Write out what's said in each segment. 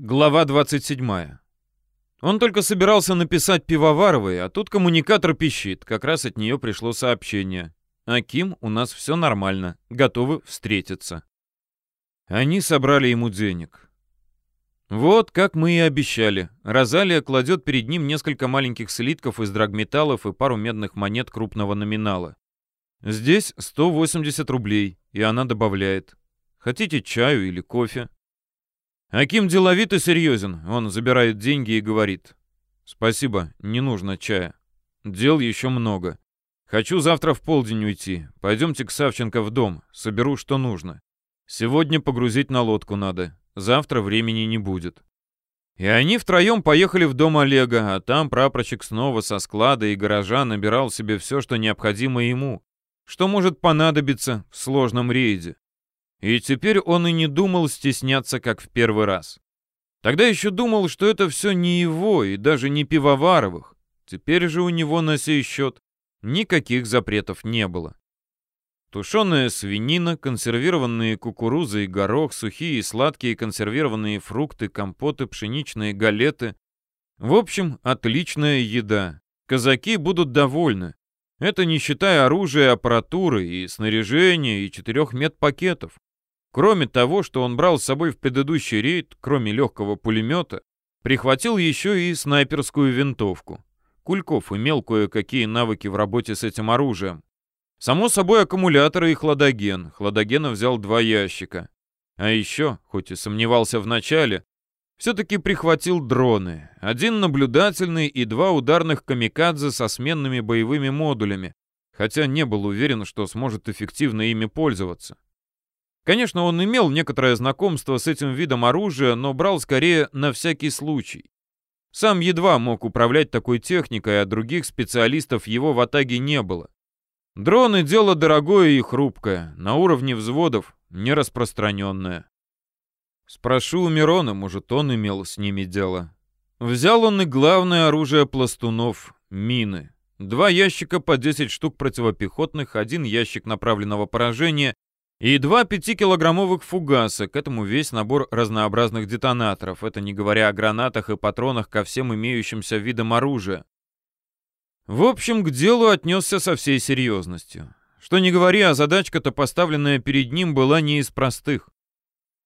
Глава 27. Он только собирался написать Пивоваровой, а тут коммуникатор пищит. Как раз от нее пришло сообщение. «Аким, у нас все нормально. Готовы встретиться». Они собрали ему денег. Вот, как мы и обещали. Розалия кладет перед ним несколько маленьких слитков из драгметаллов и пару медных монет крупного номинала. Здесь 180 рублей, и она добавляет. Хотите чаю или кофе? Аким деловит и серьезен. Он забирает деньги и говорит. «Спасибо, не нужно чая. Дел еще много. Хочу завтра в полдень уйти. Пойдемте к Савченко в дом. Соберу, что нужно. Сегодня погрузить на лодку надо. Завтра времени не будет». И они втроем поехали в дом Олега, а там прапорщик снова со склада и гаража набирал себе все, что необходимо ему, что может понадобиться в сложном рейде. И теперь он и не думал стесняться, как в первый раз. Тогда еще думал, что это все не его и даже не пивоваровых. Теперь же у него на сей счет никаких запретов не было. Тушеная свинина, консервированные кукуруза и горох, сухие и сладкие консервированные фрукты, компоты, пшеничные галеты. В общем, отличная еда. Казаки будут довольны. Это не считая оружия, аппаратуры и снаряжения и четырех медпакетов. Кроме того, что он брал с собой в предыдущий рейд, кроме легкого пулемета, прихватил еще и снайперскую винтовку. Кульков имел кое-какие навыки в работе с этим оружием. Само собой, аккумуляторы и хладоген. Хладогена взял два ящика. А еще, хоть и сомневался в начале, все-таки прихватил дроны. Один наблюдательный и два ударных камикадзе со сменными боевыми модулями, хотя не был уверен, что сможет эффективно ими пользоваться. Конечно, он имел некоторое знакомство с этим видом оружия, но брал скорее на всякий случай. Сам едва мог управлять такой техникой, а других специалистов его в Атаге не было. Дроны — дело дорогое и хрупкое, на уровне взводов нераспространенное. Спрошу у Мирона, может, он имел с ними дело. Взял он и главное оружие пластунов — мины. Два ящика по 10 штук противопехотных, один ящик направленного поражения и два пятикилограммовых фугаса, к этому весь набор разнообразных детонаторов, это не говоря о гранатах и патронах ко всем имеющимся видам оружия. В общем, к делу отнесся со всей серьезностью. Что не говори, а задачка-то поставленная перед ним была не из простых.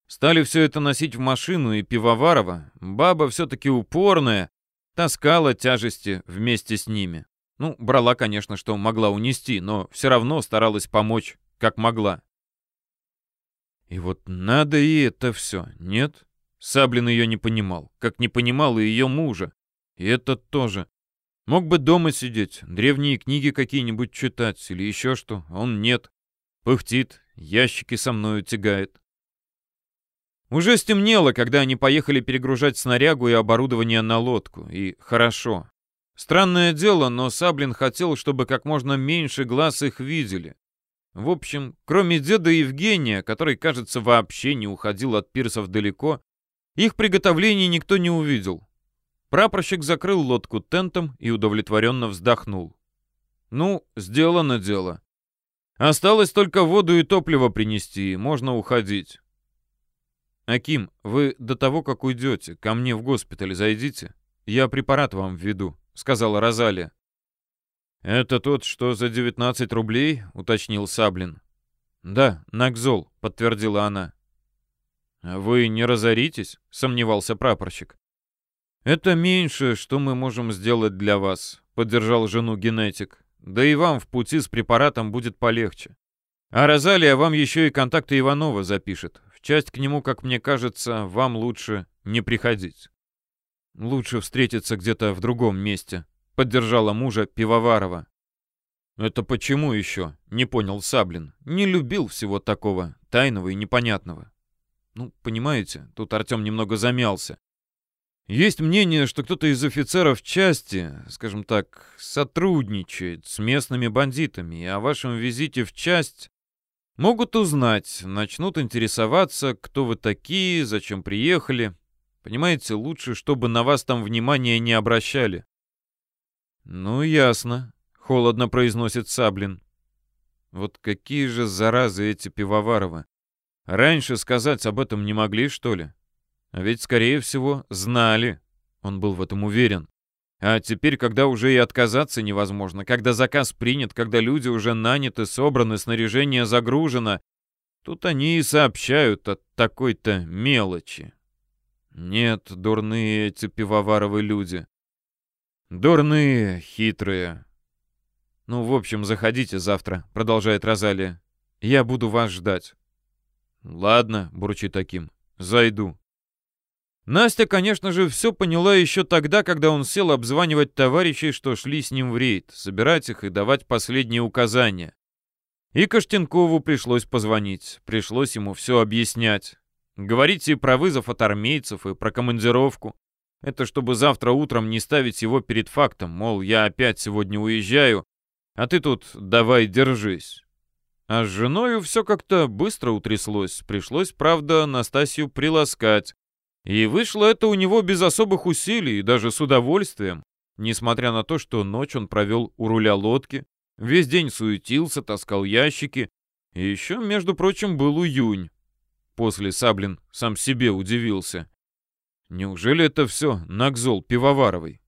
Стали все это носить в машину, и Пивоварова, баба все-таки упорная, таскала тяжести вместе с ними. Ну, брала, конечно, что могла унести, но все равно старалась помочь, как могла. И вот надо и это все, нет? Саблин ее не понимал, как не понимал и ее мужа. И это тоже. Мог бы дома сидеть, древние книги какие-нибудь читать или еще что, он нет. Пыхтит, ящики со мною тягает. Уже стемнело, когда они поехали перегружать снарягу и оборудование на лодку. И хорошо. Странное дело, но Саблин хотел, чтобы как можно меньше глаз их видели. В общем, кроме деда Евгения, который, кажется, вообще не уходил от пирсов далеко, их приготовлений никто не увидел. Прапорщик закрыл лодку тентом и удовлетворенно вздохнул. Ну, сделано дело. Осталось только воду и топливо принести, можно уходить. Аким, вы до того, как уйдете, ко мне в госпиталь зайдите. Я препарат вам введу, сказала Розалия. «Это тот, что за 19 рублей?» — уточнил Саблин. «Да, Накзол», — подтвердила она. «А «Вы не разоритесь?» — сомневался прапорщик. «Это меньше, что мы можем сделать для вас», — поддержал жену генетик. «Да и вам в пути с препаратом будет полегче. А Розалия вам еще и контакты Иванова запишет. В часть к нему, как мне кажется, вам лучше не приходить. Лучше встретиться где-то в другом месте», — поддержала мужа Пивоварова. «Это почему еще?» — не понял Саблин. Не любил всего такого, тайного и непонятного. Ну, понимаете, тут Артем немного замялся. Есть мнение, что кто-то из офицеров части, скажем так, сотрудничает с местными бандитами, и о вашем визите в часть могут узнать, начнут интересоваться, кто вы такие, зачем приехали. Понимаете, лучше, чтобы на вас там внимания не обращали. «Ну, ясно», — холодно произносит Саблин. «Вот какие же заразы эти пивоваровы! Раньше сказать об этом не могли, что ли? А ведь, скорее всего, знали. Он был в этом уверен. А теперь, когда уже и отказаться невозможно, когда заказ принят, когда люди уже наняты, собраны, снаряжение загружено, тут они и сообщают о такой-то мелочи. Нет, дурные эти пивоваровые люди. Дурные, хитрые. Ну, в общем, заходите завтра, продолжает Розалия. Я буду вас ждать. Ладно, бурчит таким. Зайду. Настя, конечно же, все поняла еще тогда, когда он сел обзванивать товарищей, что шли с ним в рейд, собирать их и давать последние указания. И Каштенкову пришлось позвонить, пришлось ему все объяснять. Говорить и про вызов от армейцев, и про командировку. Это чтобы завтра утром не ставить его перед фактом, мол, я опять сегодня уезжаю, а ты тут давай держись. А с женою все как-то быстро утряслось. Пришлось, правда, Настасью приласкать. И вышло это у него без особых усилий и даже с удовольствием, несмотря на то, что ночь он провел у руля лодки, весь день суетился, таскал ящики, и еще, между прочим, был июнь. После Саблин сам себе удивился. Неужели это все Нагзол Пивоваровой?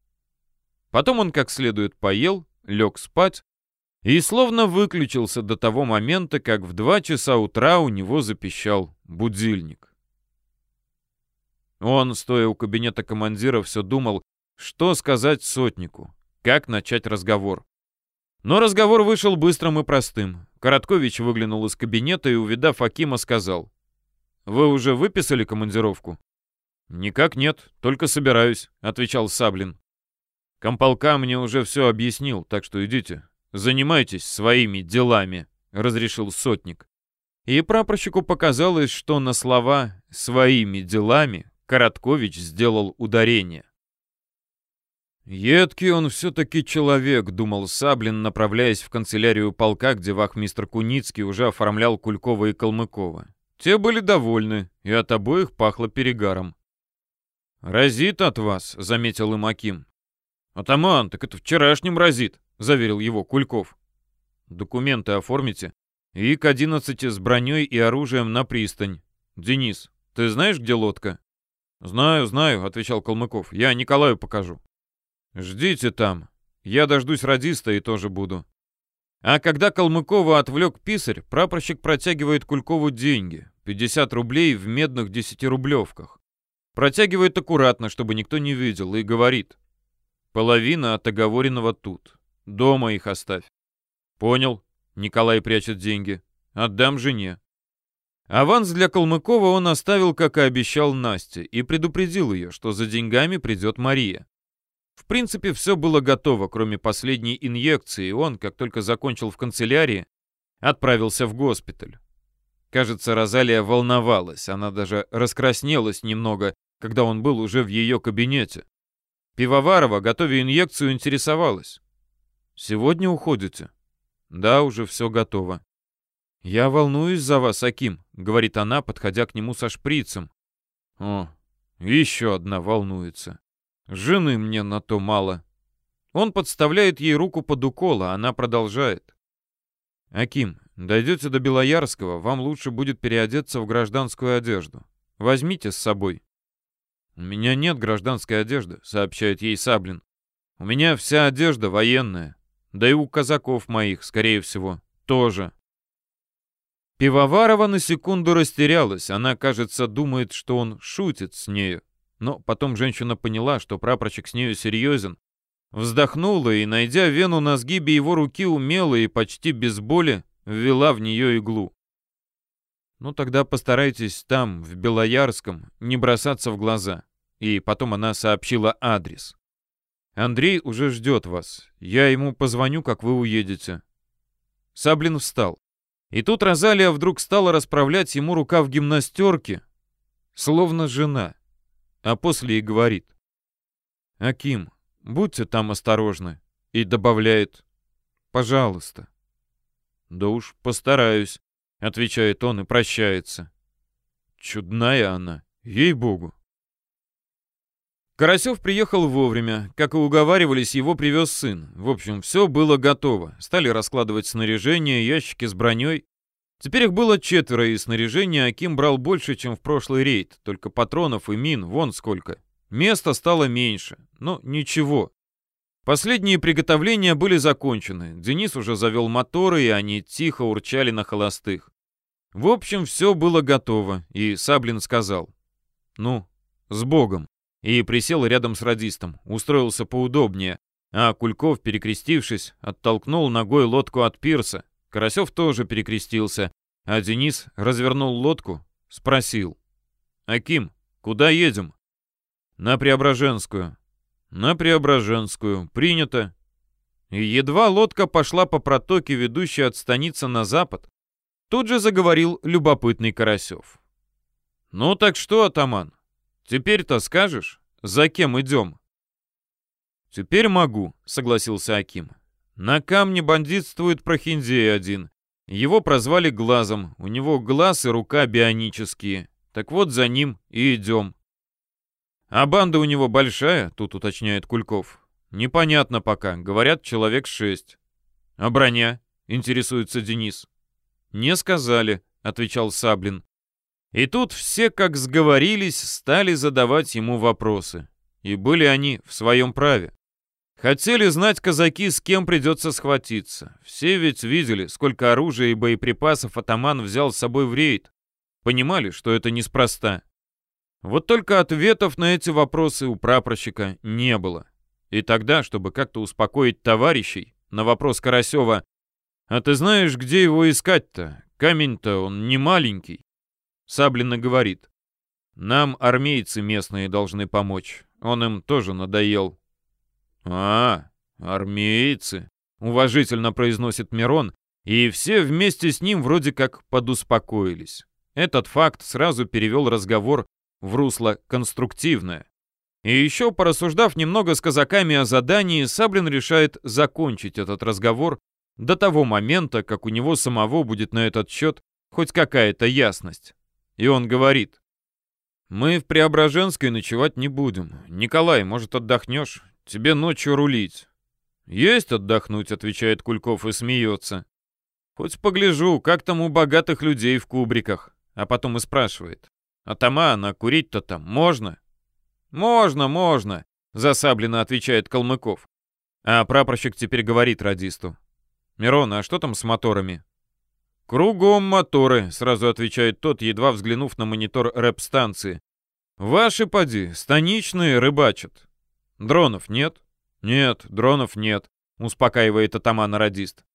Потом он как следует поел, лег спать и словно выключился до того момента, как в два часа утра у него запищал будильник. Он, стоя у кабинета командира, все думал, что сказать сотнику, как начать разговор. Но разговор вышел быстрым и простым. Короткович выглянул из кабинета и, увидав Акима, сказал. «Вы уже выписали командировку?» «Никак нет, только собираюсь», — отвечал Саблин. «Комполка мне уже все объяснил, так что идите. Занимайтесь своими делами», — разрешил сотник. И прапорщику показалось, что на слова «своими делами» Короткович сделал ударение. «Едкий он все-таки человек», — думал Саблин, направляясь в канцелярию полка, где вахмистр Куницкий уже оформлял Кулькова и Калмыкова. Те были довольны, и от обоих пахло перегаром. «Разит от вас», — заметил им Аким. «Атаман, так это вчерашним разит», — заверил его Кульков. «Документы оформите и к одиннадцати с броней и оружием на пристань. Денис, ты знаешь, где лодка?» «Знаю, знаю», — отвечал Калмыков. «Я Николаю покажу». «Ждите там. Я дождусь радиста и тоже буду». А когда Калмыкова отвлек писарь, прапорщик протягивает Кулькову деньги. 50 рублей в медных десятирублевках. Протягивает аккуратно, чтобы никто не видел, и говорит. Половина от оговоренного тут. Дома их оставь. Понял. Николай прячет деньги. Отдам жене. Аванс для Калмыкова он оставил, как и обещал Насте, и предупредил ее, что за деньгами придет Мария. В принципе, все было готово, кроме последней инъекции, он, как только закончил в канцелярии, отправился в госпиталь. Кажется, Розалия волновалась, она даже раскраснелась немного, когда он был уже в ее кабинете. Пивоварова, готовя инъекцию, интересовалась. «Сегодня уходите?» «Да, уже все готово». «Я волнуюсь за вас, Аким», — говорит она, подходя к нему со шприцем. «О, еще одна волнуется. Жены мне на то мало». Он подставляет ей руку под укол, а она продолжает. «Аким, дойдете до Белоярского, вам лучше будет переодеться в гражданскую одежду. Возьмите с собой». «У меня нет гражданской одежды», — сообщает ей Саблин. «У меня вся одежда военная. Да и у казаков моих, скорее всего, тоже». Пивоварова на секунду растерялась. Она, кажется, думает, что он шутит с нею. Но потом женщина поняла, что прапорщик с нею серьезен. Вздохнула и, найдя вену на сгибе его руки, умело и почти без боли ввела в нее иглу. «Ну тогда постарайтесь там, в Белоярском, не бросаться в глаза». И потом она сообщила адрес. «Андрей уже ждет вас. Я ему позвоню, как вы уедете». Саблин встал. И тут Розалия вдруг стала расправлять ему рука в гимнастерке, словно жена. А после и говорит. «Аким, будьте там осторожны». И добавляет. «Пожалуйста». «Да уж постараюсь», — отвечает он и прощается. Чудная она, ей-богу. Карасев приехал вовремя. Как и уговаривались, его привез сын. В общем, все было готово. Стали раскладывать снаряжение, ящики с броней. Теперь их было четверо, и снаряжение Аким брал больше, чем в прошлый рейд, только патронов и мин вон сколько. Места стало меньше, но ничего. Последние приготовления были закончены. Денис уже завел моторы, и они тихо урчали на холостых. В общем, все было готово, и Саблин сказал. «Ну, с Богом!» И присел рядом с радистом, устроился поудобнее, а Кульков, перекрестившись, оттолкнул ногой лодку от пирса. Карасев тоже перекрестился, а Денис развернул лодку, спросил. «Аким, куда едем?» «На Преображенскую», «На Преображенскую. Принято». И едва лодка пошла по протоке, ведущей от станицы на запад, тут же заговорил любопытный Карасев. «Ну так что, атаман, теперь-то скажешь, за кем идем?» «Теперь могу», — согласился Аким. «На камне бандитствует Прохиндей один. Его прозвали Глазом, у него глаз и рука бионические. Так вот за ним и идем. А банда у него большая, тут уточняет Кульков. Непонятно пока, говорят, человек шесть. А броня? Интересуется Денис. Не сказали, отвечал Саблин. И тут все, как сговорились, стали задавать ему вопросы. И были они в своем праве. Хотели знать казаки, с кем придется схватиться. Все ведь видели, сколько оружия и боеприпасов атаман взял с собой в рейд. Понимали, что это неспроста. Вот только ответов на эти вопросы у прапорщика не было. И тогда, чтобы как-то успокоить товарищей, на вопрос Карасева «А ты знаешь, где его искать-то? Камень-то он не маленький». Саблина говорит «Нам армейцы местные должны помочь. Он им тоже надоел». «А, армейцы», — уважительно произносит Мирон, и все вместе с ним вроде как подуспокоились. Этот факт сразу перевел разговор в русло конструктивное. И еще, порассуждав немного с казаками о задании, Саблин решает закончить этот разговор до того момента, как у него самого будет на этот счет хоть какая-то ясность. И он говорит, «Мы в Преображенской ночевать не будем. Николай, может, отдохнешь? Тебе ночью рулить». «Есть отдохнуть», — отвечает Кульков и смеется. «Хоть погляжу, как там у богатых людей в кубриках». А потом и спрашивает. «Атаман, а курить-то там можно?» «Можно, можно», — засабленно отвечает Калмыков. А прапорщик теперь говорит радисту. «Мирон, а что там с моторами?» «Кругом моторы», — сразу отвечает тот, едва взглянув на монитор рэп-станции. «Ваши, поди, станичные рыбачат». «Дронов нет?» «Нет, дронов нет», — успокаивает атаман-радист.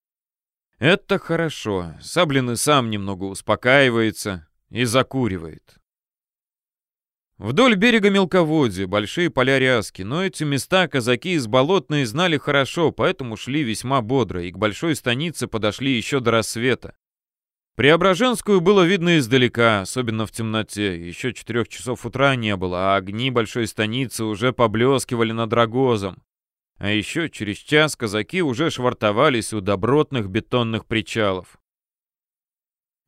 «Это хорошо. Саблин и сам немного успокаивается и закуривает». Вдоль берега мелководья, большие поля ряски, но эти места казаки из Болотной знали хорошо, поэтому шли весьма бодро, и к большой станице подошли еще до рассвета. Преображенскую было видно издалека, особенно в темноте. Еще четырех часов утра не было, а огни большой станицы уже поблескивали над Рогозом. А еще через час казаки уже швартовались у добротных бетонных причалов.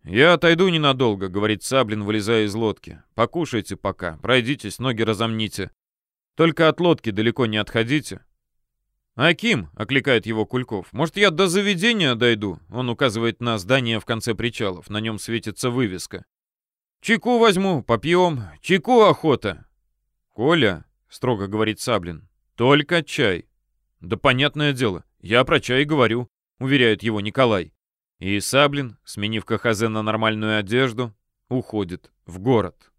«Я отойду ненадолго», — говорит Саблин, вылезая из лодки. «Покушайте пока, пройдитесь, ноги разомните. Только от лодки далеко не отходите». «Аким», — окликает его Кульков, — «может, я до заведения дойду?» Он указывает на здание в конце причалов, на нем светится вывеска. «Чайку возьму, попьем. Чайку охота». «Коля», — строго говорит Саблин, — «только чай». «Да понятное дело, я про чай говорю», — уверяет его Николай. И Саблин, сменив КХЗ на нормальную одежду, уходит в город.